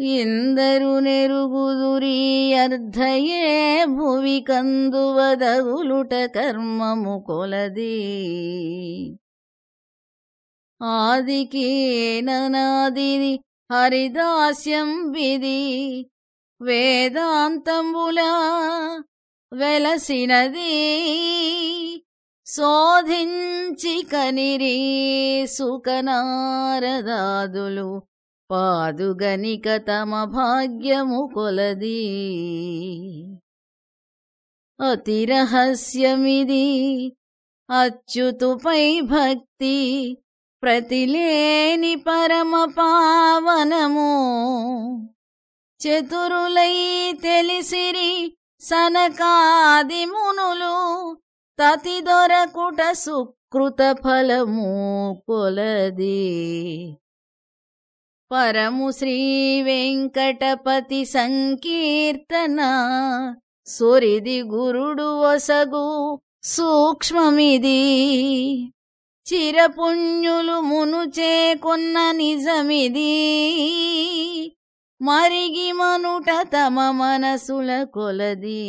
ఇందరు నెరుగుదురీ అర్ధయే భువి కందువదగులుట కర్మము కొలది. ఆదికేననాదిని హరిదాస్యం విధి. వేదాంతంబులా వెలసినది. శోధించి కనిరి సుకనారదాదులు పాదుగనిక తమ భాగ్యము కొలది. అతి రహస్యమిది అచ్యుతుపై భక్తి ప్రతిలేని పరమ పావనము. చతురులై తెలిసిరి సనకాది మునులు తతి దొరకుట సుకృత ఫలము కొలది. పరము శ్రీ వెంకటపతి సంకీర్తన. సురిది గురుడు ఒసగు సూక్ష్మమిది. చిరపుణ్యులు మును చేకొన్న నిజమిది. మరిగి మనుట తమ మనసుల కొలది.